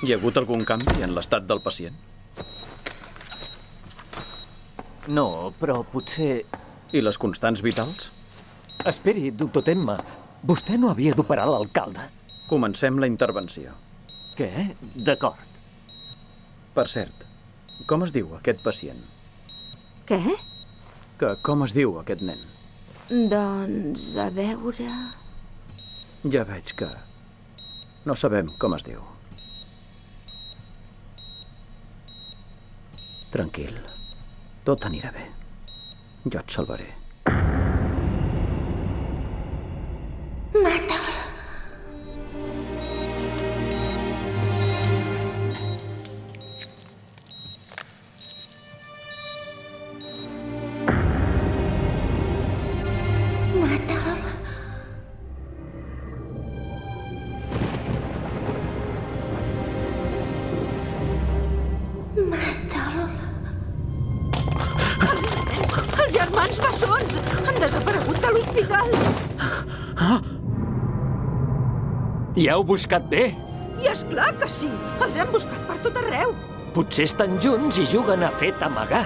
Hi ha hagut algun canvi en l'estat del pacient? No, però potser... I les constants vitals? Esperi, doctor Temma. Vostè no havia d'operar l'alcalde. Comencem la intervenció. Què? D'acord. Per cert, com es diu aquest pacient? Què? Que com es diu aquest nen? Doncs, a veure... Ja veig que no sabem com es diu. Tranquil. Tot anirà bé. Jo et salvaré. I heu buscat bé. I és clar que sí. Els hem buscat per tot arreu. Potser estan junts i juguen a fet amagar.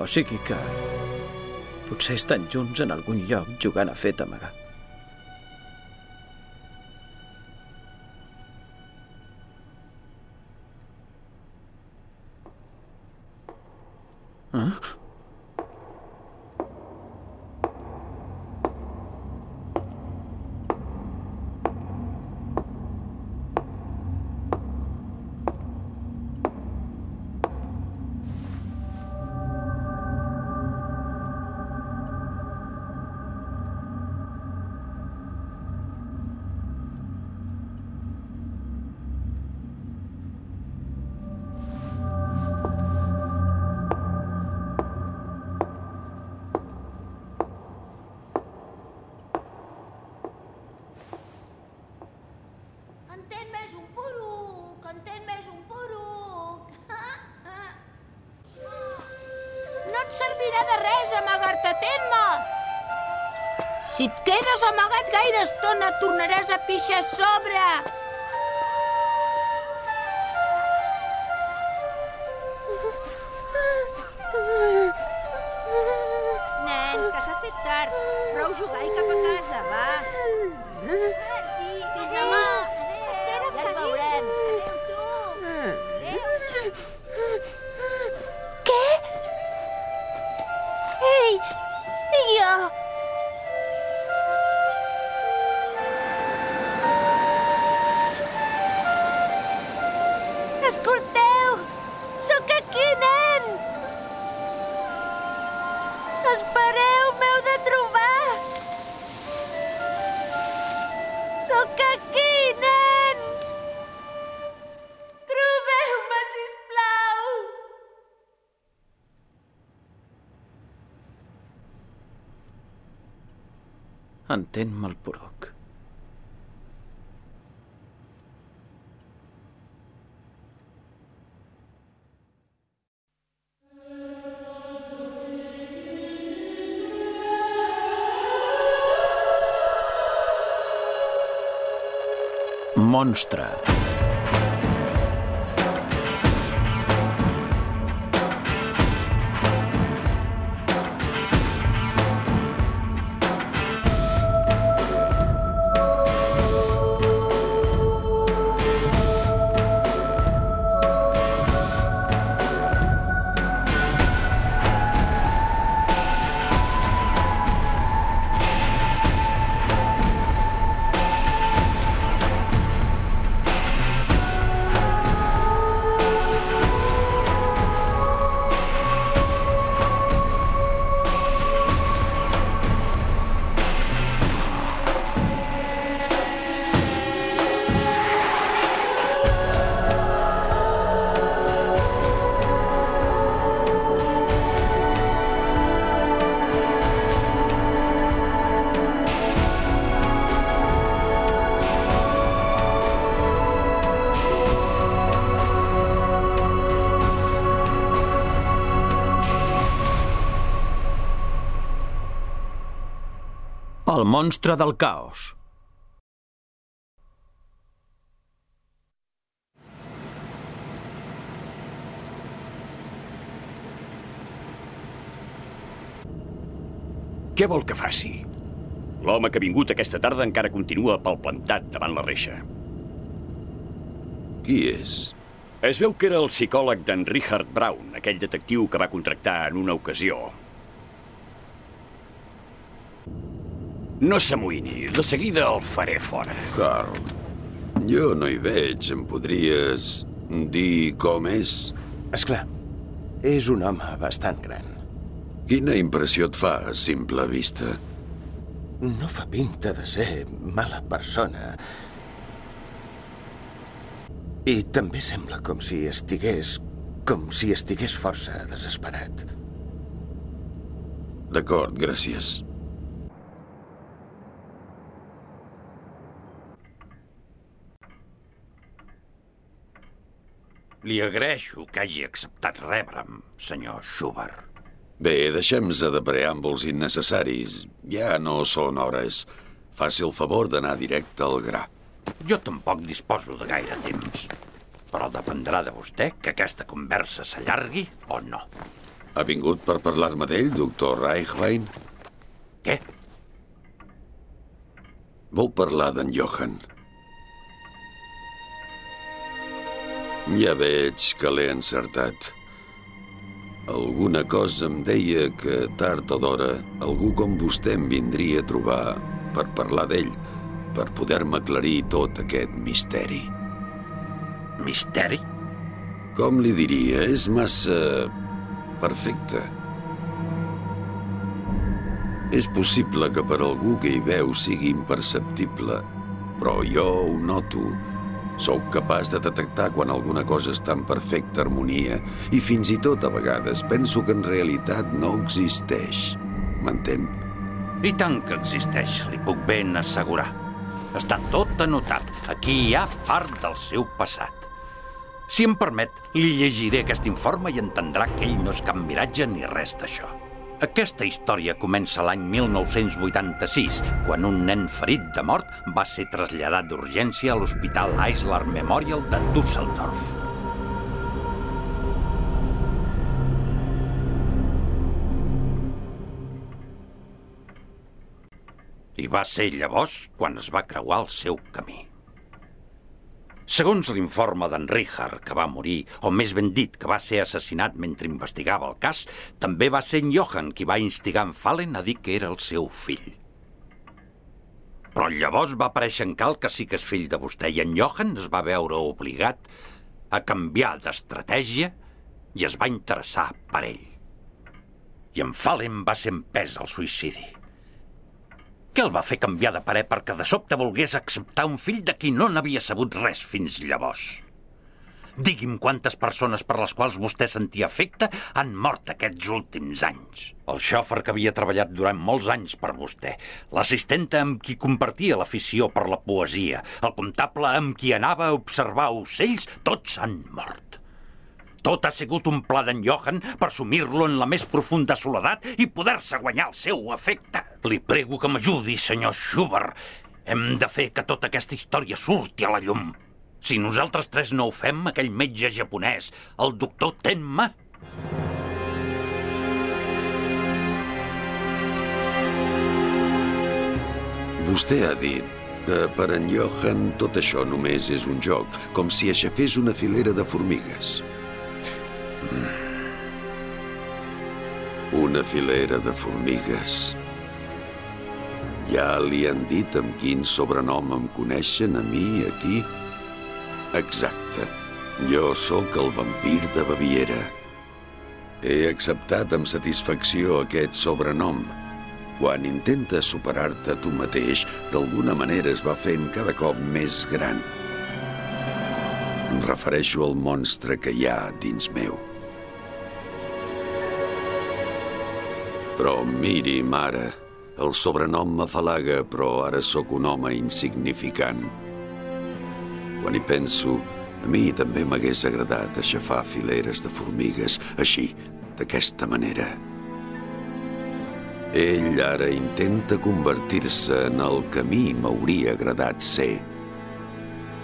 O sigui que... Potser estan junts en algun lloc jugant a fet amagar. Servirà de res amagar-te, atén-me. Si et quedes amagat gaire estona, tornaràs a pixar a sobre. Entén-me el poruc. Monstre. El monstre del caos. Què vol que faci? L'home que ha vingut aquesta tarda encara continua palplantat davant la reixa. Qui és? Es veu que era el psicòleg d'en Richard Brown, aquell detectiu que va contractar en una ocasió. No s'amoïni, de seguida el faré fora. Carl, jo no hi veig. Em podries dir com és? És clar, és un home bastant gran. Quina impressió et fa a simple vista? No fa pinta de ser mala persona. I també sembla com si estigués... com si estigués força desesperat. D'acord, gràcies. Li agraeixo que hagi acceptat rebre'm, senyor Schubert. Bé, deixem-se de preàmbuls innecessaris. Ja no són hores. Faci el favor d'anar directe al gra. Jo tampoc disposo de gaire temps. Però dependrà de vostè que aquesta conversa s'allargui o no. Ha vingut per parlar-me d'ell, doctor Reichwein? Què? Vol parlar d'en Johan. Ja veig que l'he encertat. Alguna cosa em deia que tard o d'hora algú com vostè em vindria a trobar per parlar d'ell, per poder-me aclarir tot aquest misteri. Misteri? Com li diria, és massa... perfecte. És possible que per algú que hi veu sigui imperceptible, però jo ho noto. Sóc capaç de detectar quan alguna cosa està en perfecta harmonia i fins i tot a vegades penso que en realitat no existeix. M'entén? I tant que existeix, li puc ben assegurar. Està tot anotat. Aquí hi ha part del seu passat. Si em permet, li llegiré aquest informe i entendrà que ell no és cap miratge ni res d'això. Aquesta història comença l'any 1986, quan un nen ferit de mort va ser traslladat d'urgència a l'Hospital Eisler Memorial de Düsseldorf. I va ser llavors quan es va creuar el seu camí. Segons l'informe d'en Richard, que va morir, o més ben dit, que va ser assassinat mentre investigava el cas, també va ser en Johan qui va instigar en Fallen a dir que era el seu fill. Però llavors va aparèixer en Cal que sí que és fill de vostè i en Johan es va veure obligat a canviar d'estratègia i es va interessar per ell. I en Fallen va ser empès al suïcidi. Què el va fer canviar de parer perquè de sobte volgués acceptar un fill de qui no n'havia sabut res fins llavors? Digui'm quantes persones per les quals vostè sentia afecte han mort aquests últims anys. El xòfer que havia treballat durant molts anys per vostè, l'assistenta amb qui compartia l'afició per la poesia, el comptable amb qui anava a observar ocells, tots han mort. Tot ha sigut un pla d'en Johan per sumir-lo en la més profunda soledat i poder-se guanyar el seu afecte. Li prego que m'ajudi, senyor Schubert. Hem de fer que tota aquesta història surti a la llum. Si nosaltres tres no ho fem, aquell metge japonès, el doctor Tenma... Vostè ha dit que per en Johan tot això només és un joc, com si aixafés una filera de formigues. Una filera de formigues. Ja li han dit amb quin sobrenom em coneixen a mi aquí? Exacte. Jo sóc el vampir de Baviera. He acceptat amb satisfacció aquest sobrenom. Quan intentes superar-te tu mateix, d'alguna manera es va fent cada cop més gran. Em refereixo al monstre que hi ha dins meu. Però miri, mare, el sobrenom m'afalaga, però ara sóc un home insignificant. Quan hi penso, a mi també m'hagués agradat aixafar fileres de formigues, així, d'aquesta manera. Ell ara intenta convertir-se en el que a mi m'hauria agradat ser.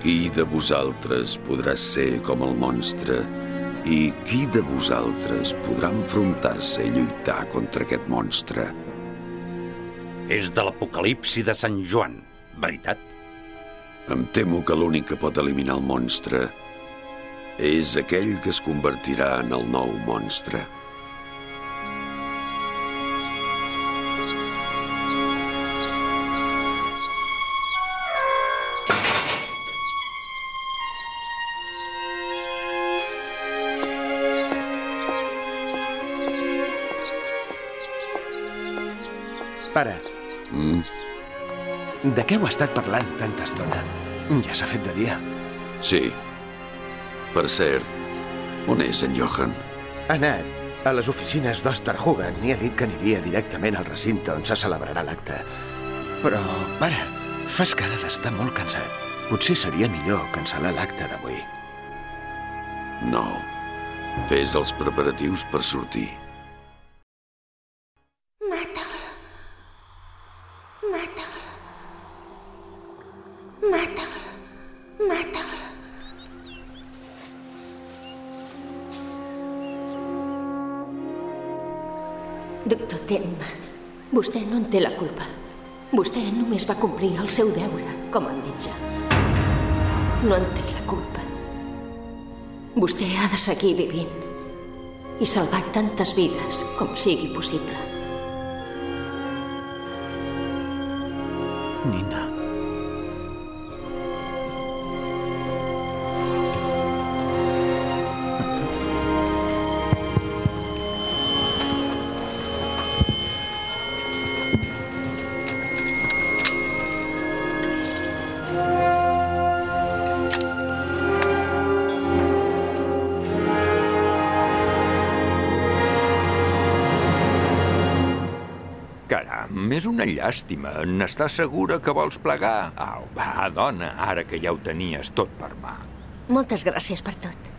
Qui de vosaltres podrà ser com el monstre i qui de vosaltres podrà enfrontar-se i lluitar contra aquest monstre? És de l'apocalipsi de Sant Joan, veritat? Em temo que l'únic que pot eliminar el monstre és aquell que es convertirà en el nou monstre. Pare, Mm? de què heu estat parlant tanta estona? Ja s'ha fet de dia. Sí. Per cert, on és en Johan? Ha anat a les oficines d'Osterhugen i ha dit que aniria directament al recinte on se celebrarà l'acte. Però, pare, fas cara d'estar molt cansat. Potser seria millor cancel·lar l'acte d'avui. No. Fes els preparatius per sortir. Vostè no en té la culpa. Vostè només va complir el seu deure com a metge. No en té la culpa. Vostè ha de seguir vivint i salvar tantes vides com sigui possible. Llàstima. N'estàs segura que vols plegar? Au, va, dona, ara que ja ho tenies tot per mà. Moltes gràcies per tot.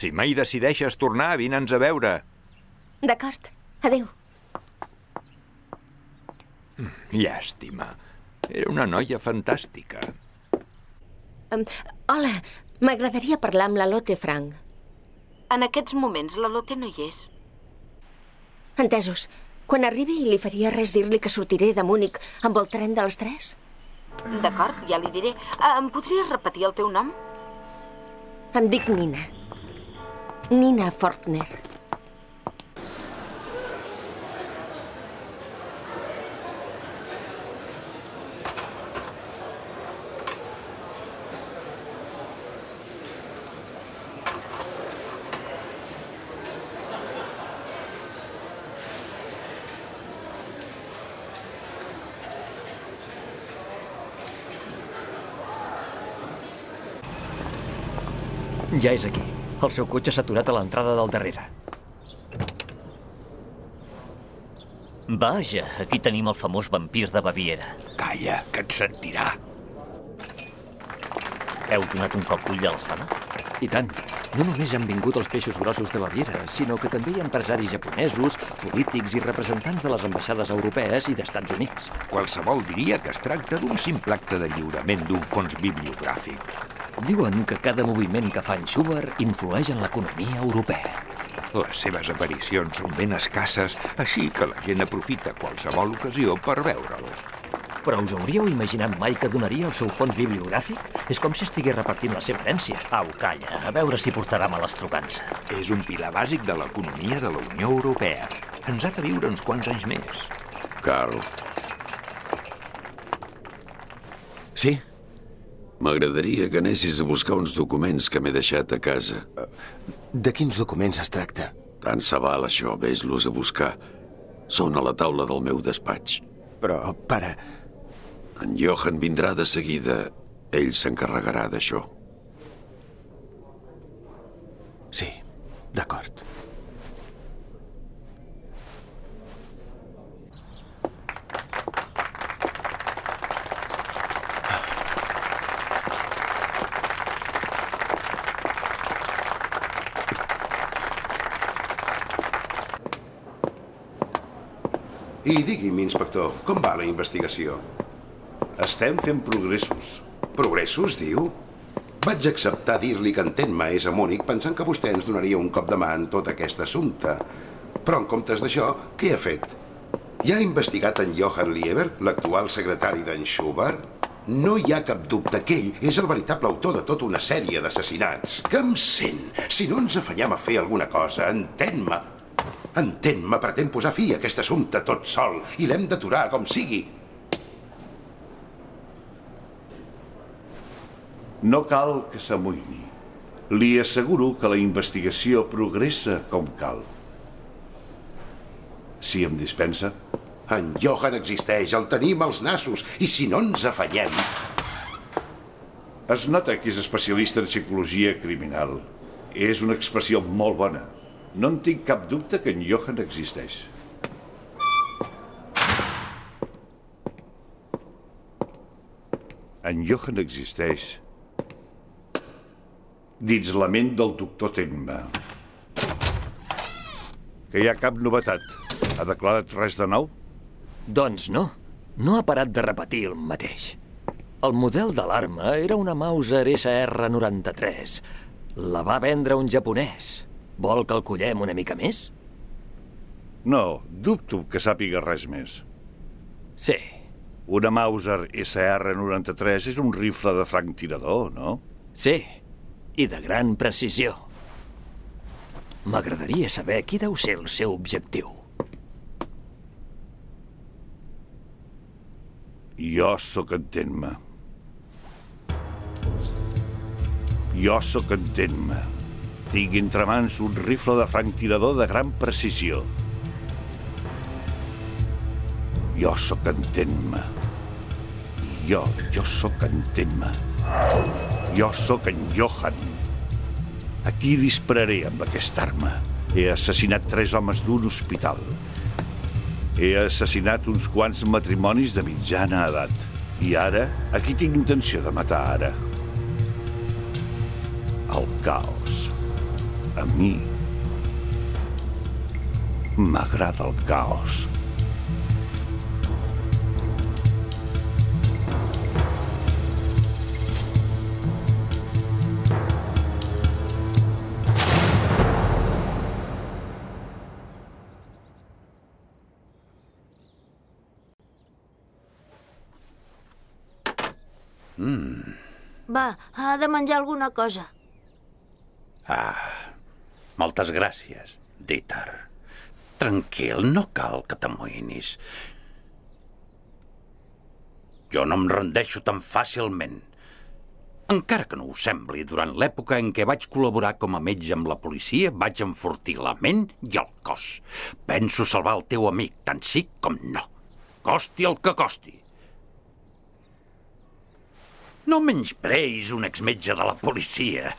Si mai decideixes tornar, vine'ns a veure. D'acord. Adéu. Llàstima. Era una noia fantàstica. Um, hola, m'agradaria parlar amb la Lotte Frank. En aquests moments la Lotte no hi és. Entesos. Quan arribi li faria res dir-li que sortiré de Múnich amb el tren de les 3? D'acord, ja li diré. Ah, Em podries repetir el teu nom? Em dic Nina. Nina Fortner. Ja és aquí. El seu cotxe s'ha aturat a l'entrada del darrere. Vaja, aquí tenim el famós vampir de Baviera. Calla, que et sentirà. Heu donat un cop d'ull a l'alçada? I tant. No només han vingut els peixos grossos de Baviera, sinó que també hi ha empresaris japonesos, polítics i representants de les ambaixades europees i d'Estats Units. Qualsevol diria que es tracta d'un simple acte de lliurament d'un fons bibliogràfic. Diuen que cada moviment que fa en Schubert influeix en l'economia europea. Les seves aparicions són ben escasses, així que la gent aprofita qualsevol ocasió per veure'l. Però us hauríeu imaginat mai que donaria el seu fons bibliogràfic? És com si estigués repartint la seva herència. Au, calla, a veure si portarà mala estrogança. És un pilar bàsic de l'economia de la Unió Europea. Ens ha de viure uns quants anys més. Carl, Sí? M'agradaria que anessis a buscar uns documents que m'he deixat a casa. De quins documents es tracta? Tant se val això, vés-los a buscar. Són a la taula del meu despatx. Però, pare, En Johan vindrà de seguida. Ell s'encarregarà d'això. sí, d'acord. I digui'm, inspector, com va la investigació? Estem fent progressos. Progressos, diu? Vaig acceptar dir-li que en Tenma és a Múnich pensant que vostè ens donaria un cop de mà en tot aquest assumpte. Però en comptes d'això, què ha fet? Ja ha investigat en Johann Lieber, l'actual secretari d'en Schubert? No hi ha cap dubte que ell és el veritable autor de tota una sèrie d'assassinats. Que em sent? Si no ens afanyem a fer alguna cosa, entén-me. Entén-me, pretén posar fi a aquest assumpte tot sol i l'hem d'aturar com sigui. No cal que s'amoïni. Li asseguro que la investigació progressa com cal. Si em dispensa? En Johan existeix, el tenim als nassos, i si no ens afanyem... Es nota que és especialista en psicologia criminal. És una expressió molt bona. No en tinc cap dubte que en Johan existeix. En Johan existeix dins la ment del doctor Tenma. Que hi ha cap novetat. Ha declarat res de nou? Doncs no. No ha parat de repetir el mateix. El model de l'arma era una Mauser SR-93. La va vendre un japonès. Vol que el collem una mica més? No, dubto que sàpiga res més. Sí. Una Mauser SR-93 és un rifle de franc tirador, no? Sí, i de gran precisió. M'agradaria saber qui deu ser el seu objectiu. Jo sóc entén-me. Jo sóc entén-me. Tinc entre mans un rifle de franc tirador de gran precisió. Jo sóc entén-me. Jo, jo sóc entén-me. Jo sóc en Johan. Aquí dispararé amb aquesta arma. He assassinat tres homes d'un hospital. He assassinat uns quants matrimonis de mitjana edat. I ara, aquí tinc intenció de matar ara. El caos. A mi m'agrada el caos. Mm. Va, ha de menjar alguna cosa. Ah, moltes gràcies, Dieter. Tranquil, no cal que t'amoïnis. Jo no em rendeixo tan fàcilment. Encara que no ho sembli, durant l'època en què vaig col·laborar com a metge amb la policia, vaig enfortir la ment i el cos. Penso salvar el teu amic, tant sí com no. Costi el que costi. No menyspreis un exmetge de la policia.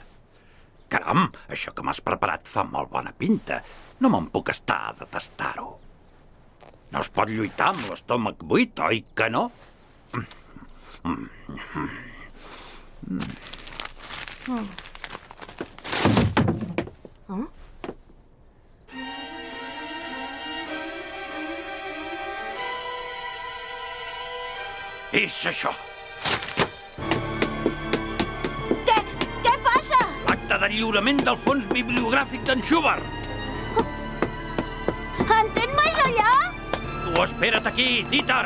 Caram, això que m'has preparat fa molt bona pinta. No me'n puc estar de tastar-ho. No es pot lluitar amb l'estómac buit, oi que no? Mm. Mm. Oh? És això. Lliurament del fons bibliogràfic d'en Schubert. Entén-me és allà? Tu espera't aquí, Dieter.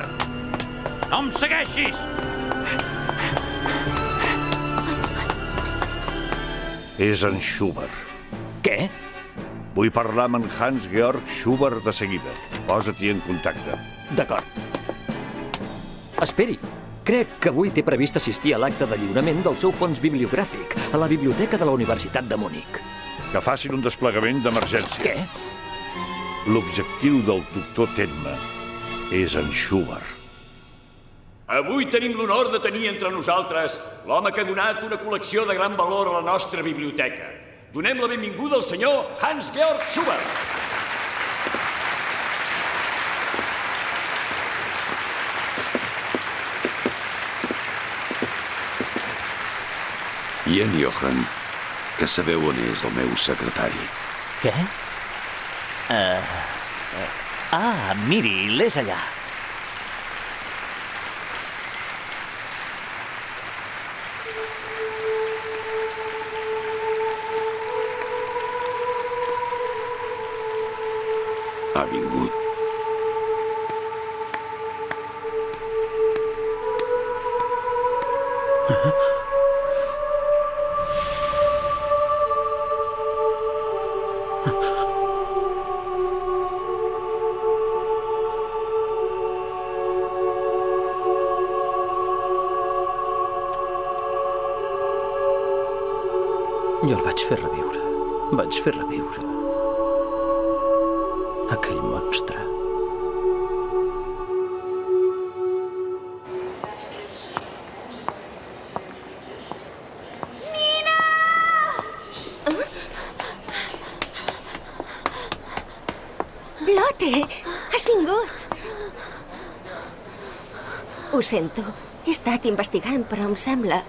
No em segueixis. És en Schubert. Què? Vull parlar amb en Hans-Georg Schubert de seguida. Posa-t'hi en contacte. D'acord. Esperi. Crec que avui té previst assistir a l'acte de lliurament del seu fons bibliogràfic a la Biblioteca de la Universitat de Múnich. Que facin un desplegament d'emergència. Què? L'objectiu del doctor Tenma és en Schubert. Avui tenim l'honor de tenir entre nosaltres l'home que ha donat una col·lecció de gran valor a la nostra biblioteca. Donem la benvinguda al senyor Hans-Georg Schubert. I en Johan, que sabeu on és el meu secretari. Què? Uh, uh, Ah, miri, l'és allà. Ha vingut. Vaig fer reviure. Aquell monstre. Lotte, has vingut. Ho sento. He estat investigant, però em sembla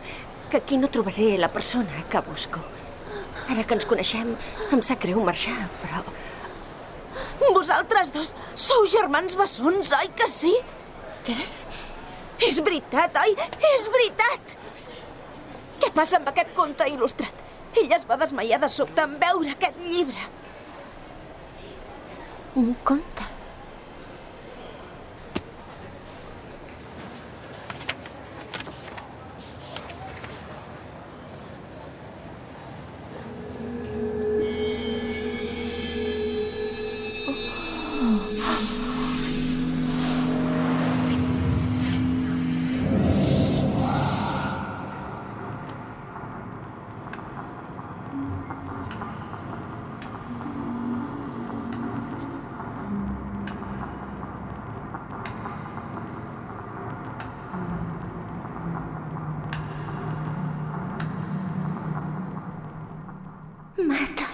que aquí no trobaré la persona que busco. Ara que ens coneixem, em sap greu marxar, però... Vosaltres dos sou germans bessons, oi que sí? Què? És veritat, oi? És veritat! Què passa amb aquest conte il·lustrat? Ell es va desmaiar de sobte en veure aquest llibre. Un conte? Mata.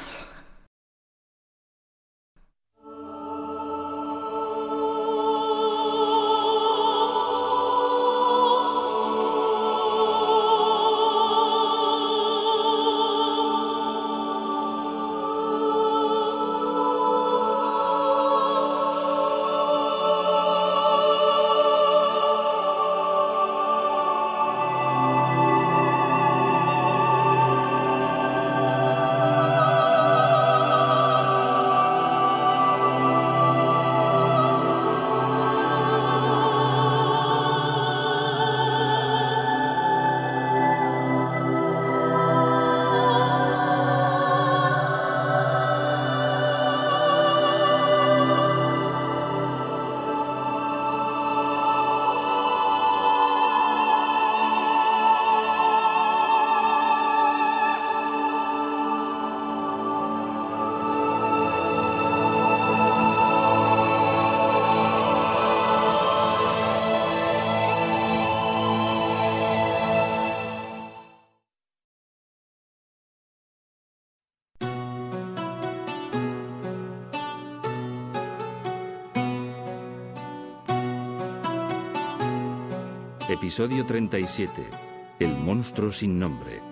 Episodio 37. El monstruo sin nombre.